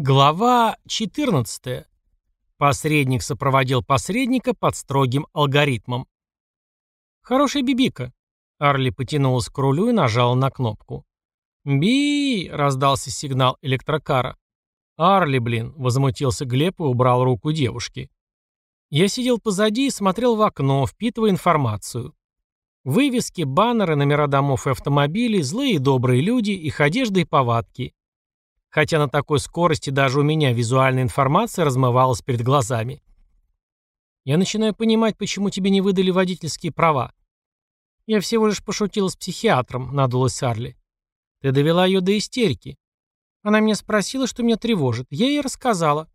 Глава 14. Посредник сопроводил посредника под строгим алгоритмом. «Хорошая бибика». Арли потянулась к рулю и нажала на кнопку. «Би!» — раздался сигнал электрокара. «Арли, блин!» — возмутился Глеб и убрал руку девушки. Я сидел позади и смотрел в окно, впитывая информацию. Вывески, баннеры, номера домов и автомобилей, злые и добрые люди, их одежда и повадки. Хотя на такой скорости даже у меня визуальная информация размывалась перед глазами. Я начинаю понимать, почему тебе не выдали водительские права. Я всего лишь пошутила с психиатром, надулась Арли. Ты довела ее до истерики. Она меня спросила, что меня тревожит. Я ей рассказала.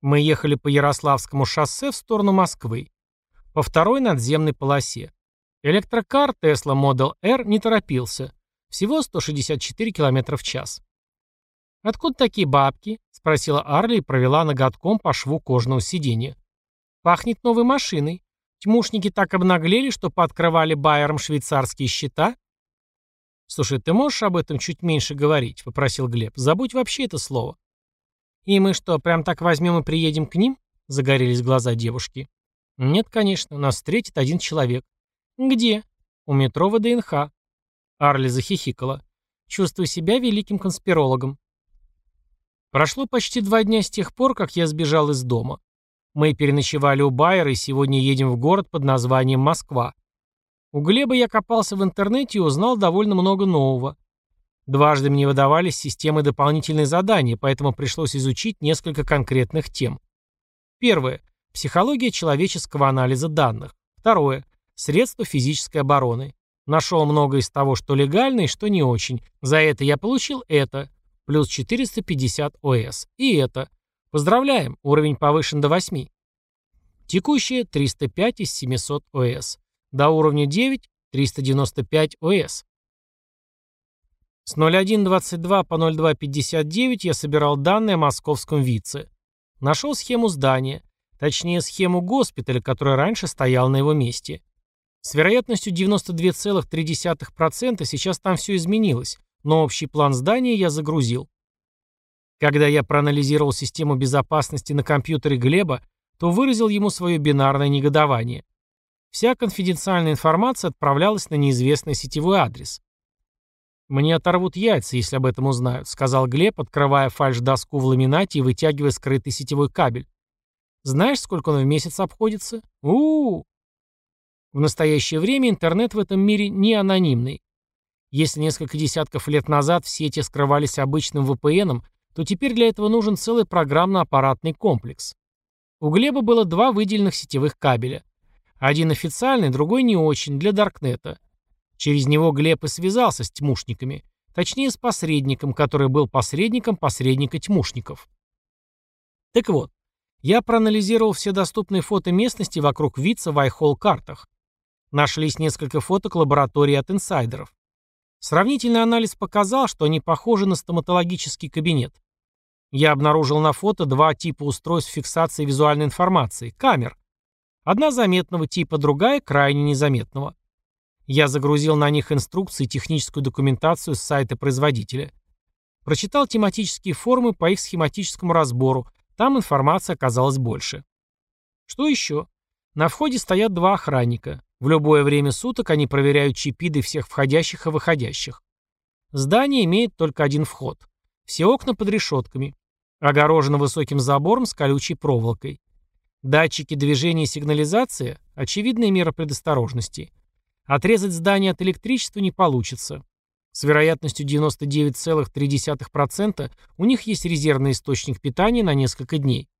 Мы ехали по Ярославскому шоссе в сторону Москвы. По второй надземной полосе. Электрокар Tesla Model R не торопился. Всего 164 км в час. «Откуда такие бабки?» — спросила Арли и провела ноготком по шву кожаного сиденья. «Пахнет новой машиной. Тьмушники так обнаглели, что пооткрывали байером швейцарские счета?» «Слушай, ты можешь об этом чуть меньше говорить?» — попросил Глеб. «Забудь вообще это слово». «И мы что, прям так возьмем и приедем к ним?» — загорелись глаза девушки. «Нет, конечно, нас встретит один человек». «Где?» «У метро ВДНХ». Арли захихикала. «Чувствую себя великим конспирологом. Прошло почти два дня с тех пор, как я сбежал из дома. Мы переночевали у Байера и сегодня едем в город под названием Москва. У Глеба я копался в интернете и узнал довольно много нового. Дважды мне выдавались системы дополнительные задания, поэтому пришлось изучить несколько конкретных тем. Первое. Психология человеческого анализа данных. Второе. Средства физической обороны. Нашел много из того, что легально и что не очень. За это я получил это плюс 450 ОС. И это. Поздравляем, уровень повышен до 8. Текущее 305 из 700 ОС. До уровня 9 395 ОС. С 01.22 по 02.59 я собирал данные о московском ВИЦе. Нашел схему здания, точнее схему госпиталя, который раньше стоял на его месте. С вероятностью 92,3% сейчас там все изменилось, но общий план здания я загрузил. Когда я проанализировал систему безопасности на компьютере Глеба, то выразил ему свое бинарное негодование. Вся конфиденциальная информация отправлялась на неизвестный сетевой адрес. «Мне оторвут яйца, если об этом узнают», — сказал Глеб, открывая фальш-доску в ламинате и вытягивая скрытый сетевой кабель. «Знаешь, сколько он в месяц обходится? у у, -у. В настоящее время интернет в этом мире не анонимный. Если несколько десятков лет назад все эти скрывались обычным VPN, то теперь для этого нужен целый программно-аппаратный комплекс. У Глеба было два выделенных сетевых кабеля. Один официальный, другой не очень, для Даркнета. Через него Глеб и связался с тьмушниками. Точнее, с посредником, который был посредником посредника тьмушников. Так вот, я проанализировал все доступные фото местности вокруг Вица в айхол-картах. Нашлись несколько фоток лаборатории от инсайдеров. Сравнительный анализ показал, что они похожи на стоматологический кабинет. Я обнаружил на фото два типа устройств фиксации визуальной информации – камер. Одна заметного типа, другая крайне незаметного. Я загрузил на них инструкции и техническую документацию с сайта производителя. Прочитал тематические формы по их схематическому разбору, там информация оказалась больше. Что еще? На входе стоят два охранника. В любое время суток они проверяют чипиды всех входящих и выходящих. Здание имеет только один вход. Все окна под решетками. Огорожено высоким забором с колючей проволокой. Датчики движения и сигнализация – очевидная мера предосторожности. Отрезать здание от электричества не получится. С вероятностью 99,3% у них есть резервный источник питания на несколько дней.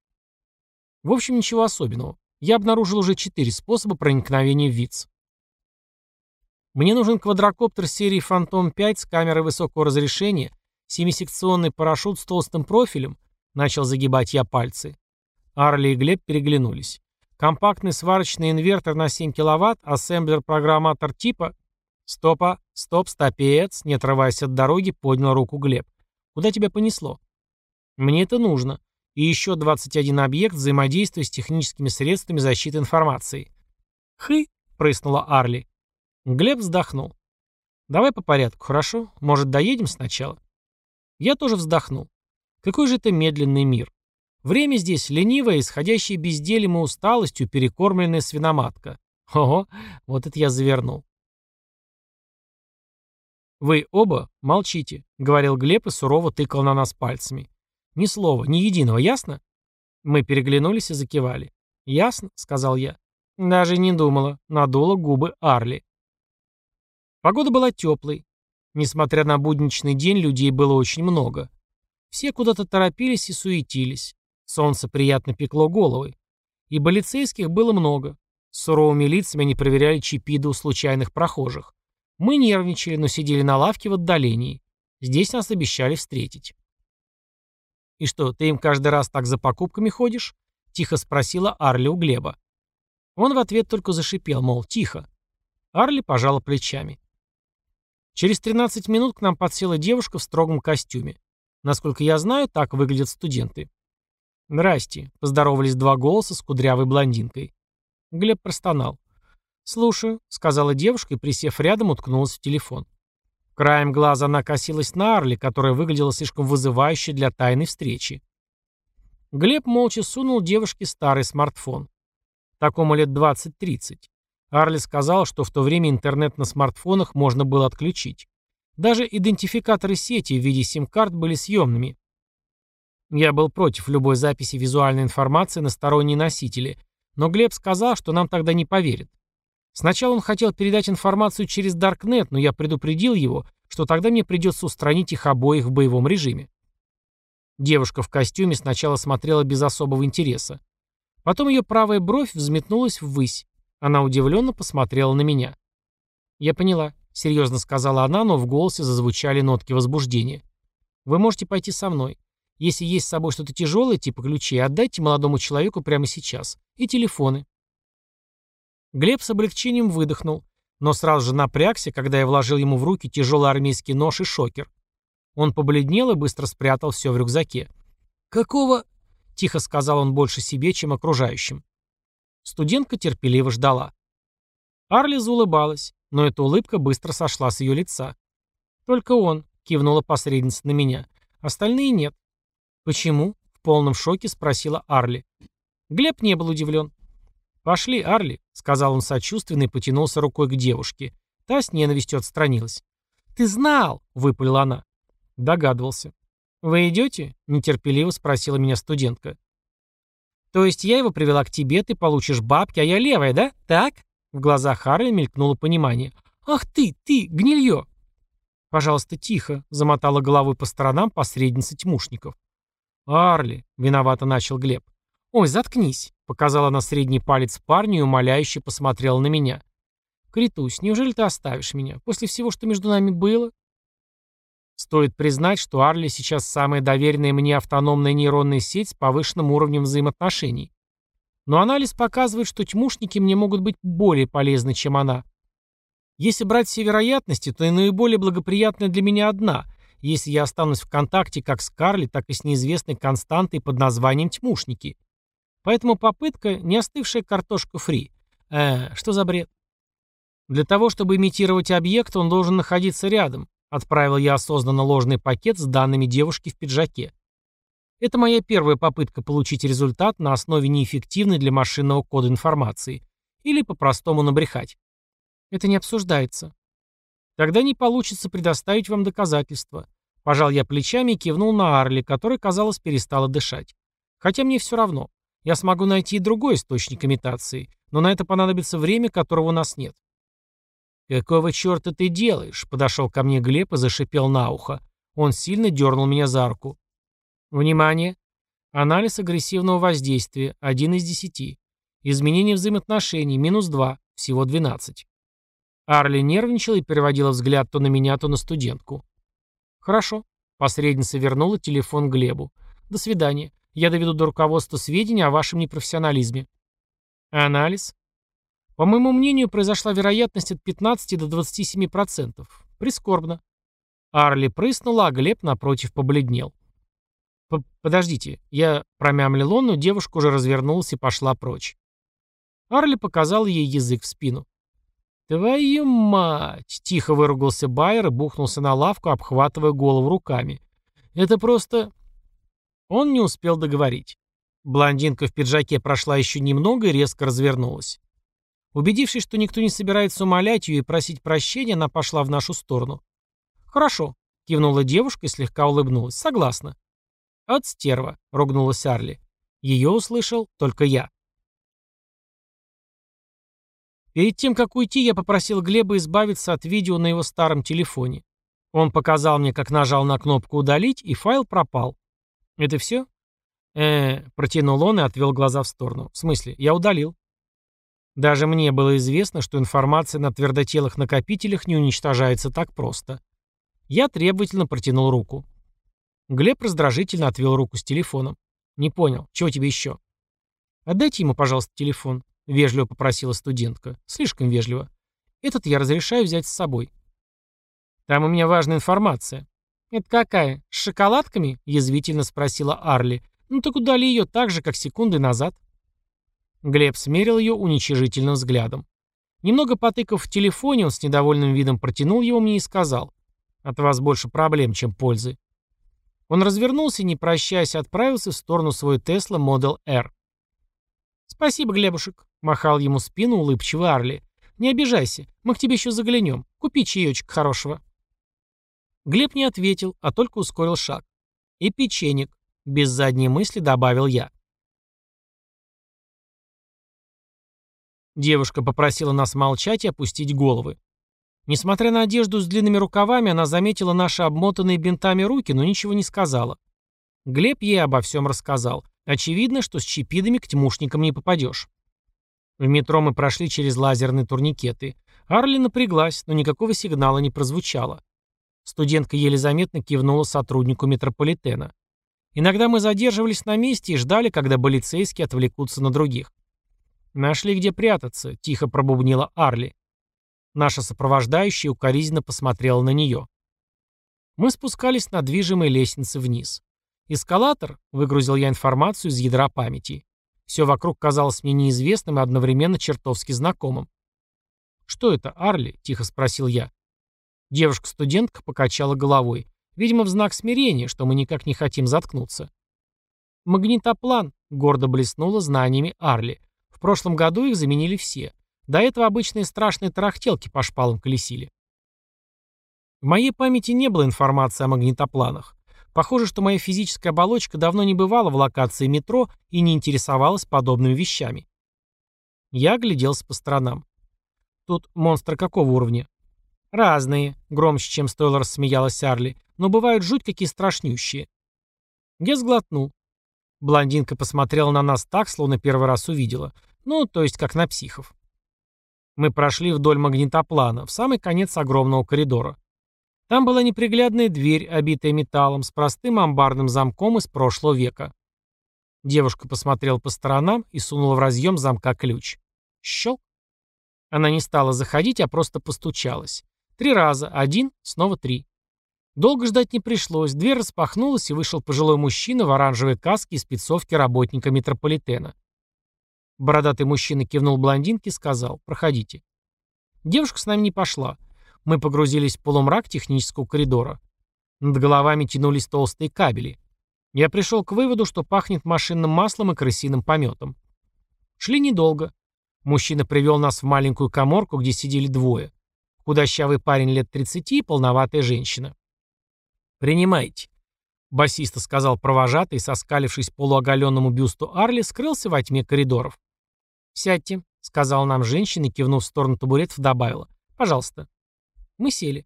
В общем, ничего особенного я обнаружил уже четыре способа проникновения в ВИЦ. Мне нужен квадрокоптер серии «Фантом-5» с камерой высокого разрешения, семисекционный парашют с толстым профилем, начал загибать я пальцы. Арли и Глеб переглянулись. Компактный сварочный инвертор на 7 кВт, ассемблер-программатор типа... Стопа, стоп, стопец, не отрываясь от дороги, поднял руку Глеб. Куда тебя понесло? Мне это нужно и еще 21 объект взаимодействия с техническими средствами защиты информации. «Хы!» — прыснула Арли. Глеб вздохнул. «Давай по порядку, хорошо? Может, доедем сначала?» Я тоже вздохнул. Какой же это медленный мир. Время здесь ленивое, исходящее бездельем и усталостью, перекормленная свиноматка. Ого, вот это я завернул. «Вы оба молчите», — говорил Глеб и сурово тыкал на нас пальцами. «Ни слова, ни единого, ясно?» Мы переглянулись и закивали. «Ясно», — сказал я. Даже не думала, надула губы Арли. Погода была теплой. Несмотря на будничный день, людей было очень много. Все куда-то торопились и суетились. Солнце приятно пекло головы. И полицейских было много. С суровыми лицами они проверяли чипиды у случайных прохожих. Мы нервничали, но сидели на лавке в отдалении. Здесь нас обещали встретить. «И что, ты им каждый раз так за покупками ходишь?» — тихо спросила Арли у Глеба. Он в ответ только зашипел, мол, тихо. Арли пожала плечами. Через 13 минут к нам подсела девушка в строгом костюме. Насколько я знаю, так выглядят студенты. «Здрасте», — поздоровались два голоса с кудрявой блондинкой. Глеб простонал. «Слушаю», — сказала девушка и, присев рядом, уткнулась в телефон. Краем глаза она косилась на Арли, которая выглядела слишком вызывающе для тайной встречи. Глеб молча сунул девушке старый смартфон. Такому лет 20-30. Арли сказал, что в то время интернет на смартфонах можно было отключить. Даже идентификаторы сети в виде сим-карт были съемными. Я был против любой записи визуальной информации на сторонние носители, но Глеб сказал, что нам тогда не поверят. Сначала он хотел передать информацию через Даркнет, но я предупредил его, что тогда мне придется устранить их обоих в боевом режиме. Девушка в костюме сначала смотрела без особого интереса. Потом ее правая бровь взметнулась ввысь. Она удивленно посмотрела на меня. «Я поняла», — серьезно сказала она, но в голосе зазвучали нотки возбуждения. «Вы можете пойти со мной. Если есть с собой что-то тяжелое, типа ключей, отдайте молодому человеку прямо сейчас. И телефоны. Глеб с облегчением выдохнул, но сразу же напрягся, когда я вложил ему в руки тяжелый армейский нож и шокер. Он побледнел и быстро спрятал все в рюкзаке. «Какого?» — тихо сказал он больше себе, чем окружающим. Студентка терпеливо ждала. Арли улыбалась, но эта улыбка быстро сошла с ее лица. «Только он», — кивнула посредница на меня. «Остальные нет». «Почему?» — в полном шоке спросила Арли. Глеб не был удивлен. «Пошли, Арли», — сказал он сочувственно и потянулся рукой к девушке. Та с ненавистью отстранилась. «Ты знал!» — выпалила она. Догадывался. «Вы идете?» — нетерпеливо спросила меня студентка. «То есть я его привела к тебе, ты получишь бабки, а я левая, да? Так?» В глазах Арли мелькнуло понимание. «Ах ты, ты, гнилье!» «Пожалуйста, тихо», — замотала головой по сторонам посредница тьмушников. «Арли», — виновато начал Глеб. «Ой, заткнись», — показала на средний палец парню и умоляюще посмотрела на меня. «Критусь, неужели ты оставишь меня? После всего, что между нами было?» Стоит признать, что Арли сейчас самая доверенная мне автономная нейронная сеть с повышенным уровнем взаимоотношений. Но анализ показывает, что тьмушники мне могут быть более полезны, чем она. Если брать все вероятности, то и наиболее благоприятная для меня одна, если я останусь в контакте как с Карли, так и с неизвестной константой под названием тьмушники. Поэтому попытка – не остывшая картошка фри. Э, что за бред? Для того, чтобы имитировать объект, он должен находиться рядом. Отправил я осознанно ложный пакет с данными девушки в пиджаке. Это моя первая попытка получить результат на основе неэффективной для машинного кода информации. Или по-простому набрехать. Это не обсуждается. Тогда не получится предоставить вам доказательства. Пожал я плечами и кивнул на Арли, которая, казалось, перестала дышать. Хотя мне все равно. Я смогу найти и другой источник имитации, но на это понадобится время, которого у нас нет. «Какого черта ты делаешь?» — подошел ко мне Глеб и зашипел на ухо. Он сильно дернул меня за руку. «Внимание! Анализ агрессивного воздействия. Один из десяти. Изменение взаимоотношений. Минус два. Всего двенадцать». Арли нервничала и переводила взгляд то на меня, то на студентку. «Хорошо». Посредница вернула телефон Глебу. «До свидания. Я доведу до руководства сведения о вашем непрофессионализме. Анализ. По моему мнению, произошла вероятность от 15 до 27%. Прискорбно. Арли прыснула, а Глеб напротив побледнел. «Подождите, я промямлил он, но девушка уже развернулась и пошла прочь. Арли показал ей язык в спину. «Твою мать!» — тихо выругался Байер и бухнулся на лавку, обхватывая голову руками. «Это просто...» Он не успел договорить. Блондинка в пиджаке прошла еще немного и резко развернулась. Убедившись, что никто не собирается умолять ее и просить прощения, она пошла в нашу сторону. «Хорошо», — кивнула девушка и слегка улыбнулась. «Согласна». «От стерва», — ругнулась Арли. Ее услышал только я. Перед тем, как уйти, я попросил Глеба избавиться от видео на его старом телефоне. Он показал мне, как нажал на кнопку «Удалить», и файл пропал. «Это все?» э протянул он и отвел глаза в сторону. «В смысле? Я удалил». Даже мне было известно, что информация на твердотелых накопителях не уничтожается так просто. Я требовательно протянул руку. Глеб раздражительно отвел руку с телефоном. «Не понял. Чего тебе еще?» «Отдайте ему, пожалуйста, телефон», — вежливо попросила студентка. «Слишком вежливо. Этот я разрешаю взять с собой». «Там у меня важная информация». «Это какая? С шоколадками?» — язвительно спросила Арли. «Ну так удали ее так же, как секунды назад». Глеб смерил ее уничижительным взглядом. Немного потыкав в телефоне, он с недовольным видом протянул его мне и сказал. «От вас больше проблем, чем пользы». Он развернулся и, не прощаясь, отправился в сторону своей Tesla Model R. «Спасибо, Глебушек», — махал ему спину улыбчивый Арли. «Не обижайся, мы к тебе еще заглянем. Купи чаечек хорошего». Глеб не ответил, а только ускорил шаг. «И печенек», — без задней мысли добавил я. Девушка попросила нас молчать и опустить головы. Несмотря на одежду с длинными рукавами, она заметила наши обмотанные бинтами руки, но ничего не сказала. Глеб ей обо всем рассказал. Очевидно, что с чипидами к тьмушникам не попадешь. В метро мы прошли через лазерные турникеты. Арли напряглась, но никакого сигнала не прозвучало. Студентка еле заметно кивнула сотруднику метрополитена. Иногда мы задерживались на месте и ждали, когда полицейские отвлекутся на других. «Нашли, где прятаться», — тихо пробубнила Арли. Наша сопровождающая укоризненно посмотрела на нее. Мы спускались на движимой лестнице вниз. Эскалатор, выгрузил я информацию из ядра памяти. Все вокруг казалось мне неизвестным и одновременно чертовски знакомым. «Что это, Арли?» – тихо спросил я. Девушка-студентка покачала головой. Видимо, в знак смирения, что мы никак не хотим заткнуться. «Магнитоплан», — гордо блеснула знаниями Арли. «В прошлом году их заменили все. До этого обычные страшные тарахтелки по шпалам колесили. В моей памяти не было информации о магнитопланах. Похоже, что моя физическая оболочка давно не бывала в локации метро и не интересовалась подобными вещами. Я огляделся по сторонам. Тут монстры какого уровня? Разные, громче, чем стоило рассмеялась Арли, но бывают жуть какие страшнющие. Я сглотнул. Блондинка посмотрела на нас так, словно первый раз увидела. Ну, то есть как на психов. Мы прошли вдоль магнитоплана, в самый конец огромного коридора. Там была неприглядная дверь, обитая металлом, с простым амбарным замком из прошлого века. Девушка посмотрела по сторонам и сунула в разъем замка ключ. Щелк. Она не стала заходить, а просто постучалась. Три раза. Один, снова три. Долго ждать не пришлось. Дверь распахнулась, и вышел пожилой мужчина в оранжевой каске и спецовке работника метрополитена. Бородатый мужчина кивнул блондинке и сказал «Проходите». Девушка с нами не пошла. Мы погрузились в полумрак технического коридора. Над головами тянулись толстые кабели. Я пришел к выводу, что пахнет машинным маслом и крысиным пометом. Шли недолго. Мужчина привел нас в маленькую коморку, где сидели двое. Худощавый парень лет 30 и полноватая женщина. «Принимайте», — басиста сказал провожатый, соскалившись полуоголенному бюсту Арли, скрылся во тьме коридоров. «Сядьте», — сказала нам женщина и, кивнув в сторону табуретов, добавила. «Пожалуйста». Мы сели.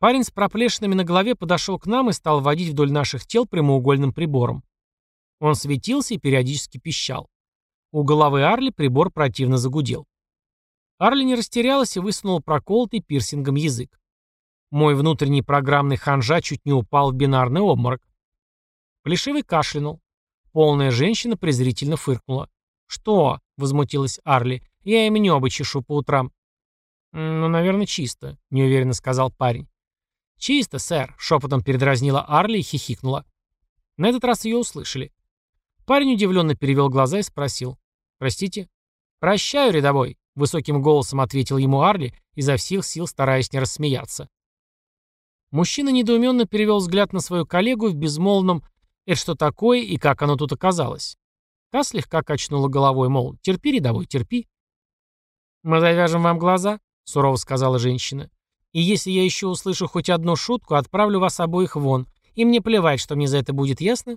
Парень с проплешинами на голове подошел к нам и стал водить вдоль наших тел прямоугольным прибором. Он светился и периодически пищал. У головы Арли прибор противно загудел. Арли не растерялась и высунула проколотый пирсингом язык. Мой внутренний программный ханжа чуть не упал в бинарный обморок. Плешивый кашлянул. Полная женщина презрительно фыркнула. «Что?» — возмутилась Арли. «Я им небо чешу по утрам». «Ну, наверное, чисто», — неуверенно сказал парень. «Чисто, сэр», — шепотом передразнила Арли и хихикнула. На этот раз ее услышали. Парень удивленно перевел глаза и спросил. «Простите?» «Прощаю, рядовой», — высоким голосом ответил ему Арли, изо всех сил стараясь не рассмеяться. Мужчина недоуменно перевел взгляд на свою коллегу в безмолвном Это что такое и как оно тут оказалось? Та слегка качнула головой, мол, терпи, рядовой, терпи. «Мы завяжем вам глаза», — сурово сказала женщина. «И если я еще услышу хоть одну шутку, отправлю вас обоих вон. И мне плевать, что мне за это будет, ясно?»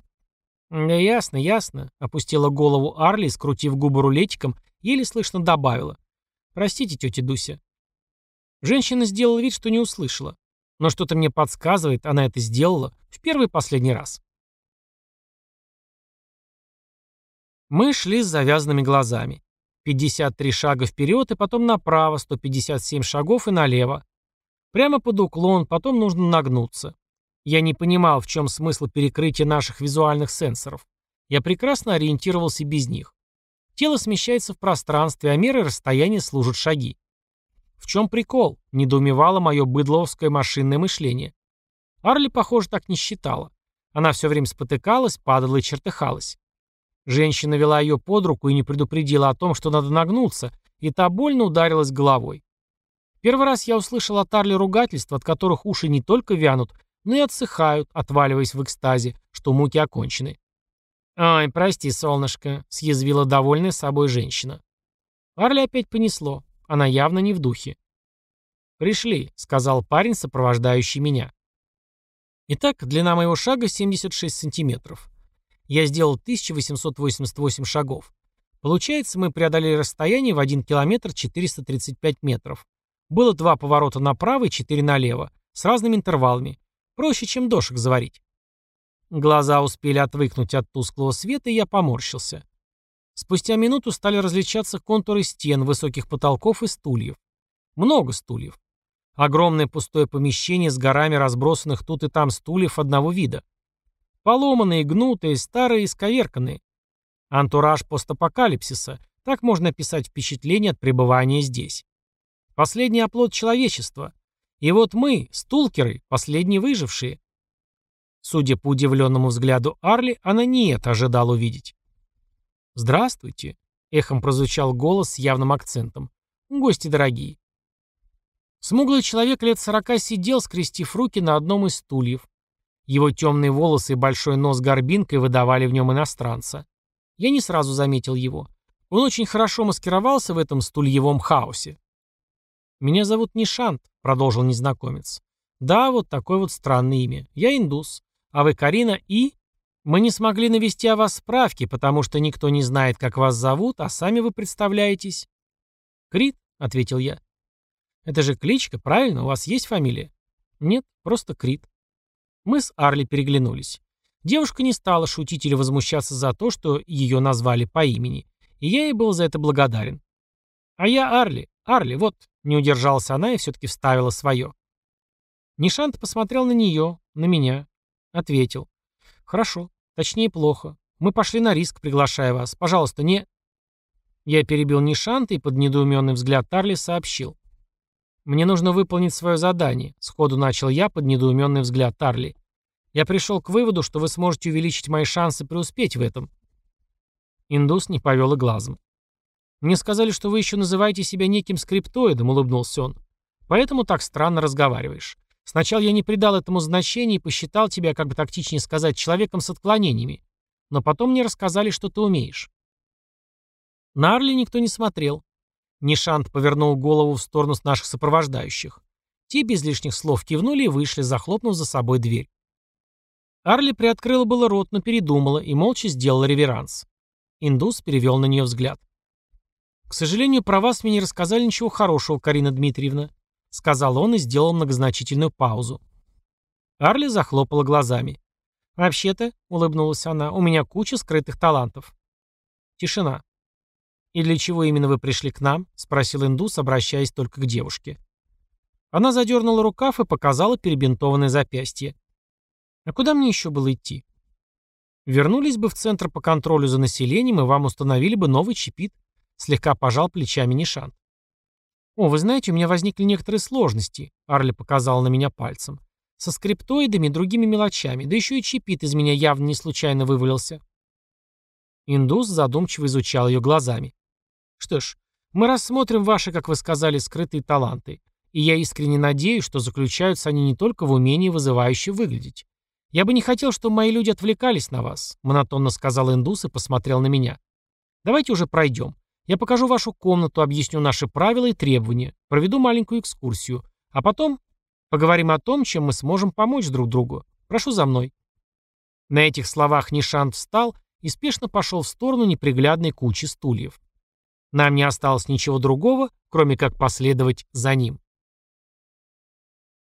«Да ясно, ясно», — опустила голову Арли, скрутив губы рулетиком, еле слышно добавила. «Простите, тетя Дуся». Женщина сделала вид, что не услышала. Но что-то мне подсказывает, она это сделала в первый и последний раз. Мы шли с завязанными глазами. 53 шага вперед и потом направо, 157 шагов и налево. Прямо под уклон, потом нужно нагнуться. Я не понимал, в чем смысл перекрытия наших визуальных сенсоров. Я прекрасно ориентировался без них. Тело смещается в пространстве, а меры расстояния служат шаги. В чем прикол? Недоумевало мое быдловское машинное мышление. Арли, похоже, так не считала. Она все время спотыкалась, падала и чертыхалась. Женщина вела ее под руку и не предупредила о том, что надо нагнуться, и та больно ударилась головой. Первый раз я услышал от Арли ругательства, от которых уши не только вянут, но и отсыхают, отваливаясь в экстазе, что муки окончены. «Ой, прости, солнышко», — съязвила довольная собой женщина. Арли опять понесло. Она явно не в духе. «Пришли», — сказал парень, сопровождающий меня. Итак, длина моего шага 76 сантиметров. Я сделал 1888 шагов. Получается, мы преодолели расстояние в 1 километр 435 метров. Было два поворота направо и четыре налево, с разными интервалами. Проще, чем дошек заварить. Глаза успели отвыкнуть от тусклого света, и я поморщился. Спустя минуту стали различаться контуры стен, высоких потолков и стульев. Много стульев. Огромное пустое помещение с горами разбросанных тут и там стульев одного вида. Поломанные, гнутые, старые и сковерканные. Антураж постапокалипсиса. Так можно описать впечатление от пребывания здесь. Последний оплот человечества. И вот мы, стулкеры, последние выжившие. Судя по удивленному взгляду Арли, она не это ожидала увидеть. «Здравствуйте», — эхом прозвучал голос с явным акцентом. «Гости дорогие». Смуглый человек лет сорока сидел, скрестив руки на одном из стульев. Его темные волосы и большой нос горбинкой выдавали в нем иностранца. Я не сразу заметил его. Он очень хорошо маскировался в этом стульевом хаосе. «Меня зовут Нишант», — продолжил незнакомец. «Да, вот такое вот странное имя. Я индус. А вы Карина И? Мы не смогли навести о вас справки, потому что никто не знает, как вас зовут, а сами вы представляетесь». «Крит», — ответил я. «Это же кличка, правильно? У вас есть фамилия?» «Нет, просто Крит». Мы с Арли переглянулись. Девушка не стала шутить или возмущаться за то, что ее назвали по имени, и я ей был за это благодарен. «А я Арли. Арли, вот», — не удержалась она и все-таки вставила свое. Нишант посмотрел на нее, на меня. Ответил. «Хорошо. Точнее, плохо. Мы пошли на риск, приглашая вас. Пожалуйста, не...» Я перебил Нишанта и под недоуменный взгляд Арли сообщил. «Мне нужно выполнить свое задание», — сходу начал я под недоуменный взгляд Тарли. «Я пришел к выводу, что вы сможете увеличить мои шансы преуспеть в этом». Индус не повел и глазом. «Мне сказали, что вы еще называете себя неким скриптоидом», — улыбнулся он. «Поэтому так странно разговариваешь. Сначала я не придал этому значения и посчитал тебя, как бы тактичнее сказать, человеком с отклонениями. Но потом мне рассказали, что ты умеешь». На Арли никто не смотрел. Нишант повернул голову в сторону с наших сопровождающих. Те без лишних слов кивнули и вышли, захлопнув за собой дверь. Арли приоткрыла было рот, но передумала и молча сделала реверанс. Индус перевел на нее взгляд. «К сожалению, про вас мне не рассказали ничего хорошего, Карина Дмитриевна», сказал он и сделал многозначительную паузу. Арли захлопала глазами. «Вообще-то», — улыбнулась она, — «у меня куча скрытых талантов». Тишина. «И для чего именно вы пришли к нам?» — спросил индус, обращаясь только к девушке. Она задернула рукав и показала перебинтованное запястье. «А куда мне еще было идти?» «Вернулись бы в Центр по контролю за населением, и вам установили бы новый чипит», — слегка пожал плечами Нишан. «О, вы знаете, у меня возникли некоторые сложности», — Арли показал на меня пальцем. «Со скриптоидами и другими мелочами, да еще и чипит из меня явно не случайно вывалился». Индус задумчиво изучал ее глазами. Что ж, мы рассмотрим ваши, как вы сказали, скрытые таланты. И я искренне надеюсь, что заключаются они не только в умении вызывающе выглядеть. «Я бы не хотел, чтобы мои люди отвлекались на вас», — монотонно сказал индус и посмотрел на меня. «Давайте уже пройдем. Я покажу вашу комнату, объясню наши правила и требования, проведу маленькую экскурсию, а потом поговорим о том, чем мы сможем помочь друг другу. Прошу за мной». На этих словах Нишант встал и спешно пошел в сторону неприглядной кучи стульев. Нам не осталось ничего другого, кроме как последовать за ним.